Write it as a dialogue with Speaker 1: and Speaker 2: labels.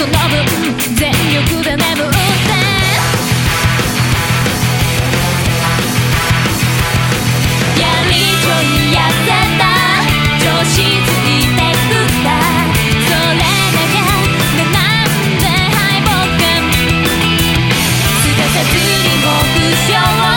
Speaker 1: その分全力で眠ってやりちょい痩せた調子ついてくたそれだけでなんで敗北すかさずに目標